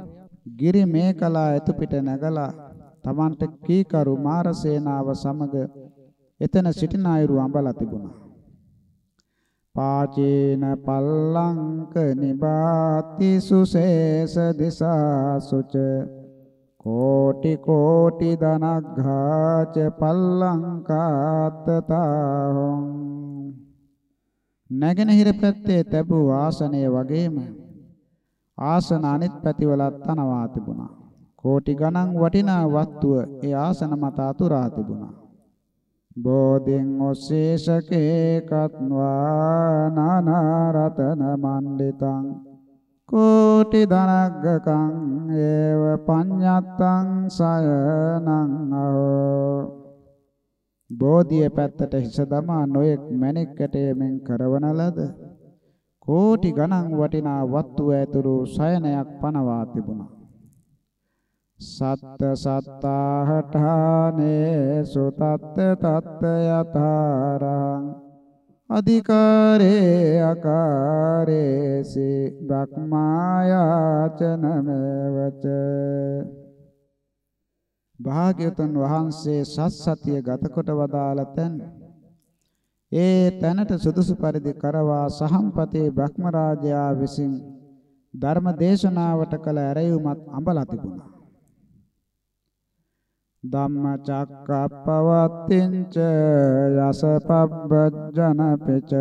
S1: ගිරි මේකලා එතු පිට නැගලා Tamanට කීකරු මාර සේනාව සමග එතන සිටින අයුරු අඹලා තිබුණා. පාචේන පල්ලංක නිබාති සුසේස දිසා සුච කෝටි කෝටි ධනග්ඝාච පල්ලංකාත්තතාහං නැගෙනහිර පැත්තේ තැබූ ආසනය වගේම ආසන අනිත් පැතිවලත් තනවා තිබුණා. කෝටි ගණන් වටිනා වස්තුව ඒ ආසන මත අතුරා තිබුණා. බෝධින් ඔස්සේසකේ කත්වා නානා රතන මණ්ඩිතං කෝටි ධනග්ගකං ඒව පඤ්ඤත්තං සයනං අහෝ. බෝධිය පැත්තට හිස දමා නොයෙක් මණික් කැටයමින් කරවන ලද කෝටි ගණන් වටිනා වත්තු ඇතුළු සයනයක් පනවා තිබුණා. සත්ත සත්තාහඨානේ සුතත්ත තත්ත යතරං අධිකාරේ අකාරේසි බ්‍රහ්මායාචනමෙවච. භාග්‍යතුන් වහන්සේ සත්සතිය ගතකොට වදාළ තැන්. ඒ තැනට සුදුසු පරිදි කරවා සහම්පතේ බ්‍රහ්මරාජයා විසින් ධර්ම දේශනාවට කළ ඇරයුමත් අඹලා තිබුණා. ධම්මචක්කප්පවත්තිංච යසපබ්බජන පිච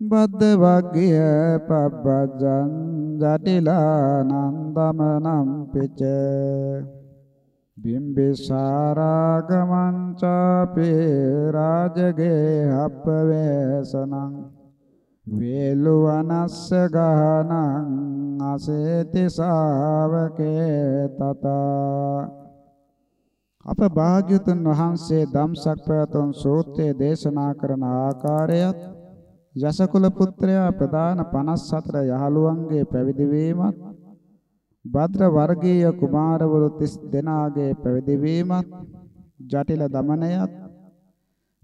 S1: බද්ද වග්ගය පබ්බජං ජටිලානන්දමනම් පිච බිම්බිසාරාගමං චාපේ රාජගේ හප්පවේසනං වේලුවනස්ස ගහනං අසේති ශාවකේ තතා අප භාග්‍යතුන් වහන්සේ ධම්සක් ප්‍රයතොන් සූත්‍රයේ දේශනා කරන ආකාරයත් යසකුල පුත්‍රයා ප්‍රධාන 54 යහළුවන්ගේ පැවිදි වීමත් භද්‍ර වර්ගීය කුමාරවරු 30 දෙනාගේ පැවිදි වීමත් ජටිල දමනයත්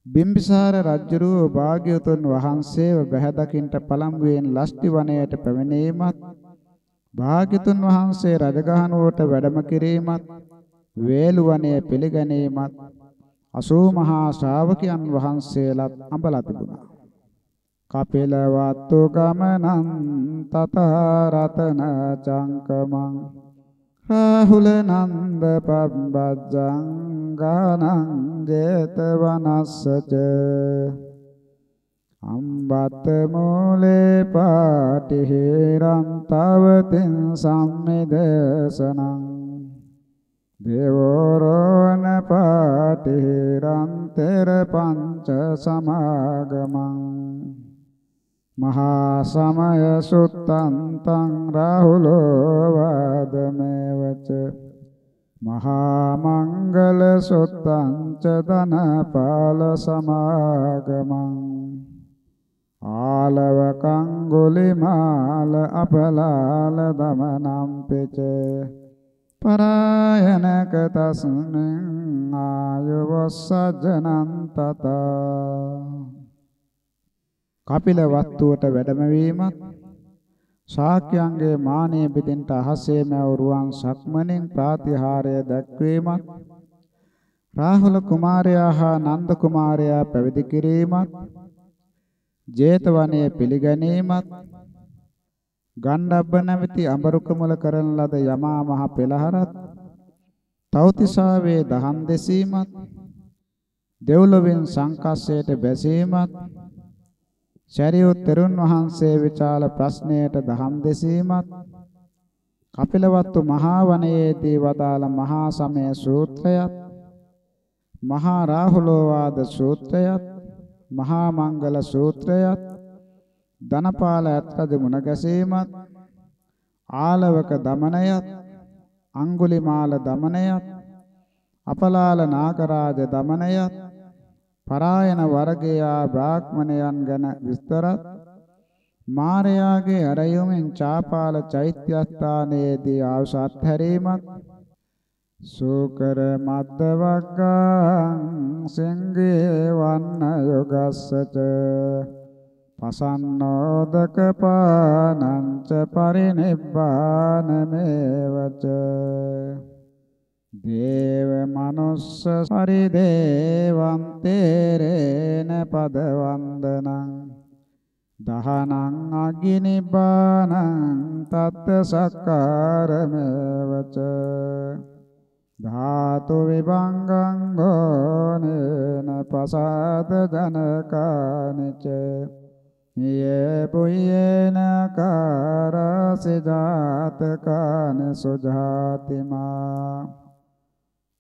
S1: බිම්බිසාර රජුරුව භාග්‍යතුන් වහන්සේව බැහැ දකින්ට පළමුවෙන් ලස්ටි වනයේට පැමිණීමත් භාග්‍යතුන් වහන්සේ රජගහනුවට වැඩම කිරීමත් වේලුවනේ පිළිගැනීමත් අසූ මහා ශ්‍රාවකයන් වහන්සේලාත් අඹලා තිබුණා. කපිලවත්තු ගමනං තත රතන චංකමං රාහුල නන්ද පබ්බජ්ජං ගානං ජේතවනස්සච අම්බත් මූලේ පාටිහිරං තවතින් සම්මිදසනං දේවෝරෝණ පාටිහිරං තෙර පංච සමාගමං මහා සමය සුත්තන්තං රාහුලෝ වාදමේවච මහා මංගල සුත්තං ච ධනපාල සමාගමං ආලවකං ගුලිමාල අපලාල දමනම් පෙච පරායනක තස්මින් ආයවස්සජනං තතා කපිල වත්තුවට වැඩම වීමත් ශාක්‍යයන්ගේ මානෙ බෙදෙන්ට අහසේ මැව රුවන් සක්මණෙන් ප්‍රාතිහාරය දැක්වීමත් රාහුල කුමාරයා හා නන්ද කුමාරයා පැවිදි කිරීමත් ජේතවනයේ පිළිගැනීමත් ගණ්ඩබ්බ නැමැති අඹරුකමුල කරන ලද යමා මහ පෙළහරත් තෞතිසාවේ දහම් දෙසීමත් දෙව්ලොවෙන් සංකස්සයට බැසීමත් ශරියුත් තෙරුන් වහන්සේ විචාල ප්‍රශ්නයට දහම් දෙසීමත් කපිලවත්තු මහා වනයේදී වදාළ මහා සමය සූත්‍රයත් මහා රාහුලෝවාද සූත්‍රයත් මහා මංගල සූත්‍රයත් ධනපාල ඇත්රද මුණ ගැසීමත් ආලවක දමනයත් අඟුලිමාල දමනයත් අපලාල නාගරාජ දමනයත් පරායන වර්ගයා බ්‍රාහ්මණයන් ගැන විස්තරත් මාරයාගේ අරයුමෙන් චාපාල චෛත්‍යස්ථානයේදී ආවසත් හැරීමත් සූකර මද්දවග්ගං සිංගේ වන්න යොගස්සච. පසන්නෝදක පානංච පරිනිබ්බානමේවච දේව මනුස්ස පරිදේවං තේරේන පදවන්දනං දහනං අග්නිබානං තත්ත සක්කාරමේවච ධාතු විභංගං ගෝනේන පසාද ජනකානිච යේ පුයේන කාරසි ජාතකාන සුජාතිමා.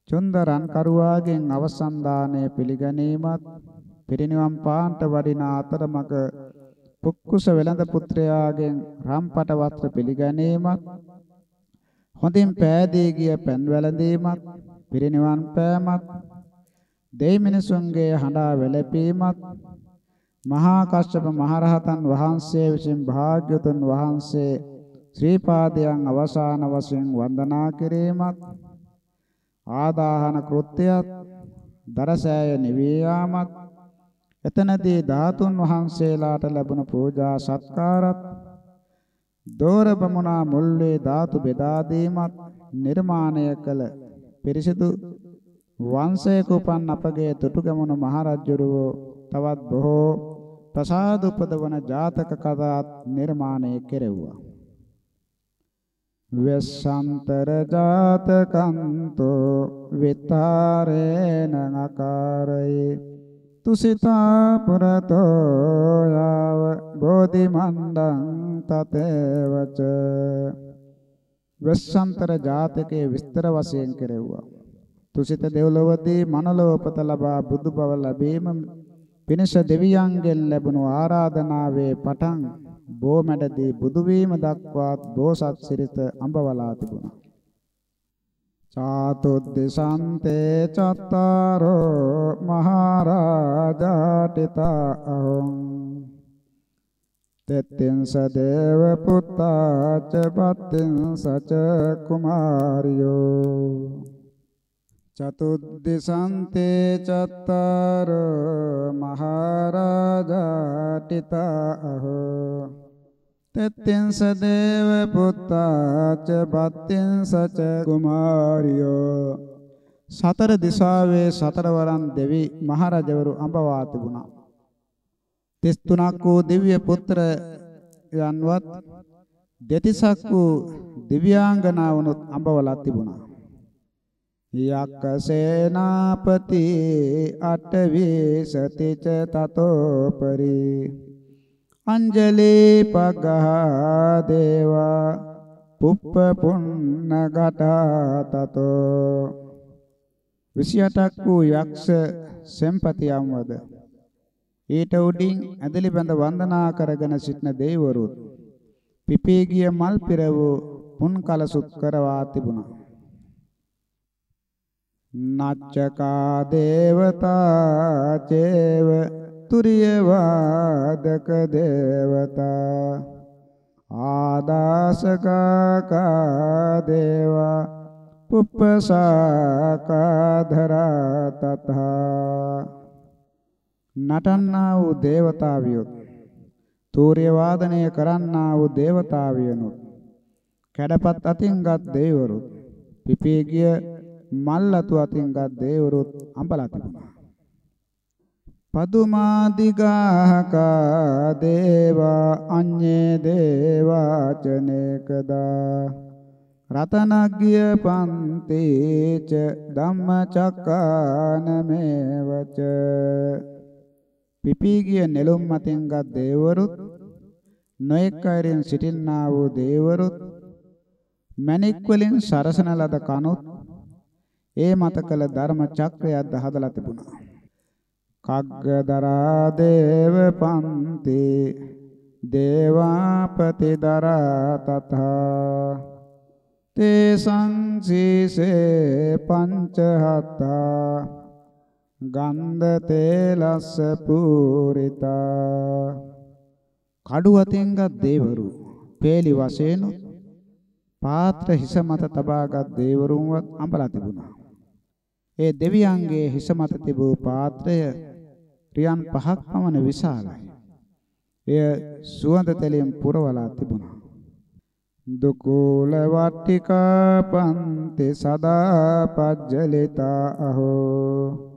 S1: චුන්දරන් කරුවාගෙන් අවසන් දාණය පිළිගැනීමත් පිරිනිවන් පාන්ට වඩින අතරමඟ පුක්කුස වෙළඳ පුත්‍රයාගෙන් රම්පට වස්ත්‍ර පිළිගැනීමත් හොඳින් පෑදී ගිය පෙන් වැළඳීමත් පිරිනිවන් පෑමත් දෙයි මිනිසුන්ගේ හඬා වැළපීමත් මහා කශ්‍යප මහරහතන් වහන්සේ විසින් භාග්‍යතුන් වහන්සේ ශ්‍රී පාදයන් අවසාන වශයෙන් වන්දනා කිරීමත් ආදාහන කෘත්‍යයත් දරසෑය නිවී යාමත් එතනදී ධාතුන් වහන්සේලාට ලැබුණ පූජා සත්කාරත් දෝර බමුණා මුල්වේ ධාතු බෙදා දීමත් නිර්මාණය කළ පිරිසිදු වංශයක උපන් අපගේ තුටුගැමුණු මහරජුරෝ තවත් බොහෝ ප්‍රසාද උපදවන ජාතක කතාත් නිර්මාණය කෙරෙව්වා. වෙස්සන්තර ජාතකන්තෝ විතරේන අකාරයේ තුසිතා පුරතෝ යාව බෝධි මණ්ඩං තතේවච. වෙස්සන්තර ජාතකයේ විස්තර වශයෙන් කෙරෙව්වා. තුසිත දෙව්ලොවදී මනලව උපත ලබා බුදු බව ලැබීම පිණිස දෙවියන්ගෙන් ලැබුණු ආරාධනාවේ පටන් බෝමැඩදී බුදු වීම දක්වාත් බෝසත් සිරිත අඹවලා තිබුණා. චාතුද්දසන්තේ චත්තාරෝ මහරජාටිතා අහං තෙත්තිංස දේව පුත්තාච පත්තිංස ච කුමාරියෝ චතුද්දසන්තේ චත්තර මහරජාටිතා අහෝ තෙත්තිංස දේව පුත්තාච බත්තිංස ච කුමාරියෝ සතර දිසාවේ සතරවරන් දෙවි මහරජවරු අඹවා තිබුණා. 33ක් වූ දිව්‍ය පුත්‍ර යන්වත් දෙතිසක් වූ දිව්‍යාංගනාවනුත් අඹවලා තිබුණා. යක්ක සේනාපති අටවි සතිච තතෝ පරි අංජලි පග්ගහ දේවා පුප්ප පුන්න ගතා තතෝ. 28ක් වූ යක්ෂ සෙම්පතියම්වද ඊට උඩින් ඇදලි බඳ වන්දනා කරගෙන සිටින දෙවිවරුත් පිපී ගිය මල් පෙර වූ පුන් කලසුත් කරවා තිබුණා. නච්චකා දේවතා චේව තුරිය වාදක දේවතා. ආදාසකා දේවා පුප්පසාකා ධරා තථා නටන්නා වූ දේවතාවියොත් තූර්ය වාදනය කරන්නා වූ දේවතාවියනොත් කැඩපත් අතින්ගත් දෙවිවරුත් පිපී ගිය මල්ලතු අතින්ගත් දේවරුත් අඹලා තිබුණා. පදුමාදිගාහකා දේවා අඤ්ඤේ දේවාචනේකදා රතනග්ගිය පන්තේච ධම්මචක්කානමේවච පිපී ගිය නෙළුම් මතින්ගත් දේවරුත් නොඑක් අයරින් සිටින්නා වූ දේවරුත් මණික් වලින් සරසන ලද කනුත් ඒ මත කළ ධර්ම චක්‍රයක්ද හදලා තිබුණා. කග්ගදරා දේව පන්ති දේවාපති දරා තථා තේ සංසීසේ පංචහත්තා ගන්ධ තේලස්ස පූරිතා කඩු අතින්ගත් දේවරු පේලි වශයෙන් පාත්‍ර හිස මත තබාගත් දේවරුන්වත් අඹලා තිබුණා ඒ දෙවියන්ගේ හිස මත තිබූ පාත්‍රය රියන් පහක් පමණ විශාලයි. එය සුවඳ තෙලින් පුරවලා තිබුණා. දුකූල වට්ටිකා පන්ති සදා පජ්ජලිතා අහෝ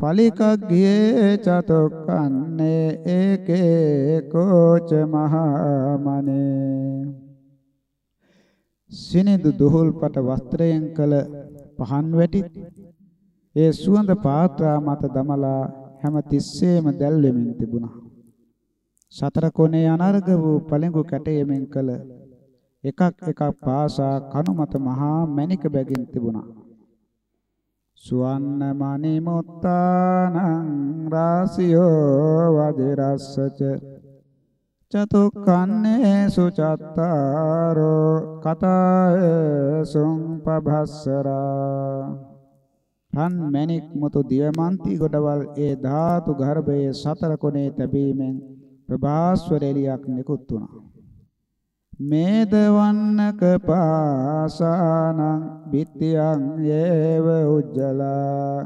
S1: පලිකග්ගේ චතොක්කන්නේ ඒකේ කෝච මහමනේ සිනිදු දුහුල්පට වස්ත්‍රයෙන් කළ පහන් වැටි ඒ සුවඳ පාත්‍රා මත දමලා හැම තිස්සෙම දැල්වෙමින් තිබුණා. සතර කොනේ අනර්ග වූ පළඟු කැටයමින් කළ එකක් එකක් පාසා කණු මත මහා මණික බැගින් තිබුණා. සුවන්න මණි මුත්තානං රාසියෝ වදිරස්සච චතුක්ඛන්නේ සුචත්තාරෝ කතාය සුම්පභස්සරා රන් මැණික් මුතු දියමන්ති ගොඩවල් ඒ ධාතු ගර්භයේ සතර කොනේ තැබීමෙන් ප්‍රභාස්වර එලියක් නිකුත් වුණා. මේදවන්නක පාසානං බිත්තියං යේව උජ්ජලා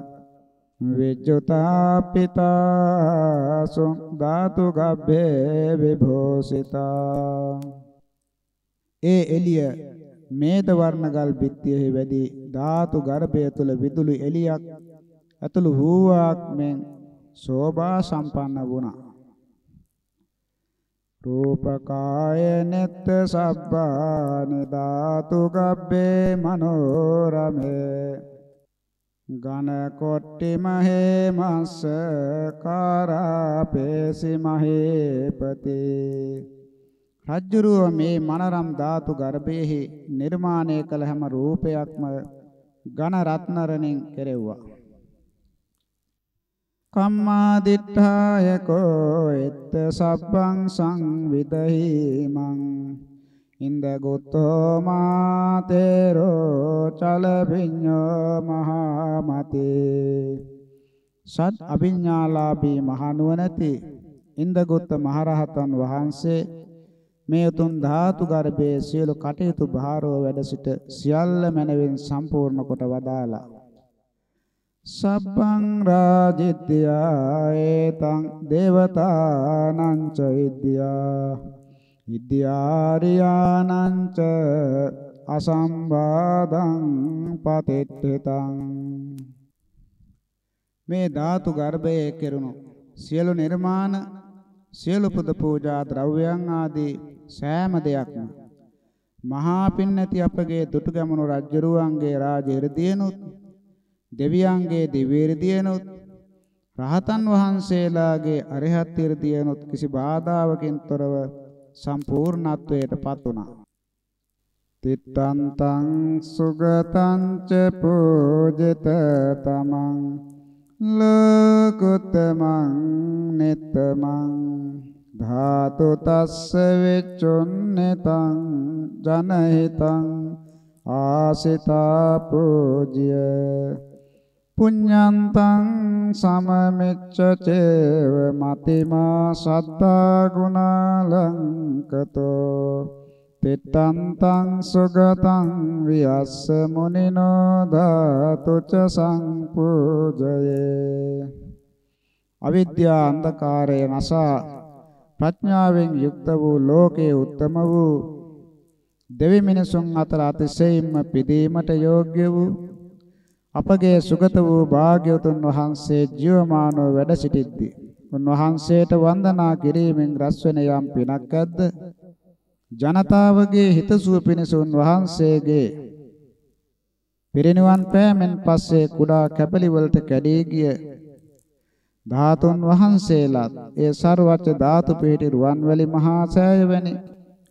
S1: විජ්ජතා පිතා සුම් ධාතු ගබ්බේ විභෝසිතා ඒ එළිය මේද වර්ණගල් බිත්තියෙහි වැඩි ධාතු ගර්භය තුල විදුලි එළියක් ඇතුළු වූවක් මෙන් සෝභා සම්පන්න වුණා. රූපකාය නෙත්ත සබ්බානි ධාතු ගබ්බේ මනෝරමේ ඝන කොට්ටි මහේ මස්ස කාරාපේසි මහේපතේ රජ්ජුරුව මේ මනරම් ධාතු ගර්භයේහි නිර්මාණය කළ හැම රූපයක්ම ඝන රත්නරණෙන් කෙරෙව්වා. කම්මා දිඨාය කෝ එත්ත සබ්බං සංවිදහි මං ඉන්ද ගොත්තෝ මාතේරෝ චල විඤ්ඤෝ මහමතේ සත් අභිඥාලාභී මහනුවණති ඉන්දගොත්ත මහරහතන් වහන්සේ මේ උතුම් ධාතු ගර්භයේ සියලු කටයුතු භාරව වැඩ සිට සියල්ල මනවින් සම්පූර්ණ කොට වදාලා සබ්බං රාජිත්‍යා ඒතං දේවතානං ච විද්‍යා විද්‍යාරියානං ච අසම්බාධං පතිට්ඨිතං. මේ ධාතු ගර්භයේ කෙරුණු සියලු නිර්මාණ සියලු පුද පූජා ද්‍රව්‍යයන් ආදී සෑම දෙයක්ම මහා පින් නැති අපගේ දුටුගැමුණු රජ්ජරුවන්ගේ රාජ ඉර්ධියනොත් දෙවියන්ගේ දිව්‍ය ඉර්ධියනොත් රහතන් වහන්සේලාගේ අරිහත් ඉර්ධියනොත් කිසි බාධාවකින් තොරව සම්පූර්ණත්වයට පත් වුණා. තිත්තන්තං සුගතං ච පූජිත තමං ලෝකුත්තමං නිත්තමං ධාතු තස්ස වෙච්චොන්නතං ජනහිතං ආසිතා පූජ්‍ය පුඤ්ඤන්තං සමමිච්ඡ චේව මතිමා සත්තා ගුණලංකතෝ තිත්තන්තං සුගතං වියස්ස මුනිනෝ ධාතුච සංපූජයේ අවිද්‍යා අන්ධකාරය නසා ප්‍රඥාවෙන් යුක්ත වූ ලෝකයේ උත්තම වූ දෙවි මිනිසුන් අතර අතිශයින්ම පිදීමට යෝග්‍ය වූ අපගේ සුගත වූ භාග්‍යවතුන් වහන්සේ ජීවමානව වැඩ සිටිද්දී උන්වහන්සේට වන්දනා කිරීමෙන් රැස්වෙන යම් පිනක් ඇද්ද ජනතාවගේ හිතසුව පිණිස උන්වහන්සේගේ පිරිනිවන් පෑමෙන් පස්සේ කුඩා කැපලි වලට කැඩී ගිය ධාතුන් වහන්සේලාත් ඒ ਸਰවච්ච ධාතු පිහිටි රුවන්වැලි මහා සෑය වැනි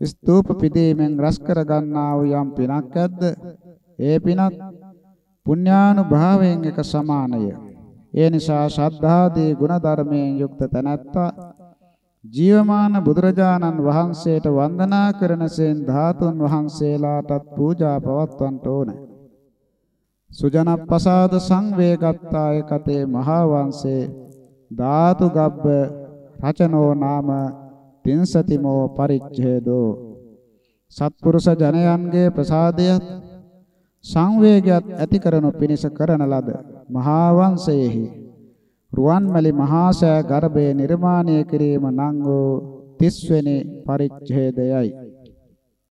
S1: ස්තූප පිදීමෙන් රැස් කර ගන්නා වූ යම් පිනක් ඇද්ද? ඒ පිනත් පුණ්‍යානුභාවයෙන් එක සමානය. ඒ නිසා ශ්‍රද්ධාදී ගුණධර්මයෙන් යුක්ත තැනැත්තා ජීවමාන බුදුරජාණන් වහන්සේට වන්දනා කරන සෙන් ධාතුන් වහන්සේලාටත් පූජා පවත්වන්නට ඕනේ. සුජනප්පසාද සංවේගත්තාය කතේ මහා වංශේ ධාතු ගබ්බ රචනෝ නාම තින්සතිමෝ පරිච්ඡේදෝ. සත්පුරුෂ ජනයන්ගේ ප්‍රසාදයත් සංවේගයත් ඇති කරනු පිණිස කරන ලද මහා වංශයේහි රුවන්මැලි මහාසෑ ගර්භයේ නිර්මාණය කිරීම නම් වූ 30 වෙනි පරිච්ඡේදයයි.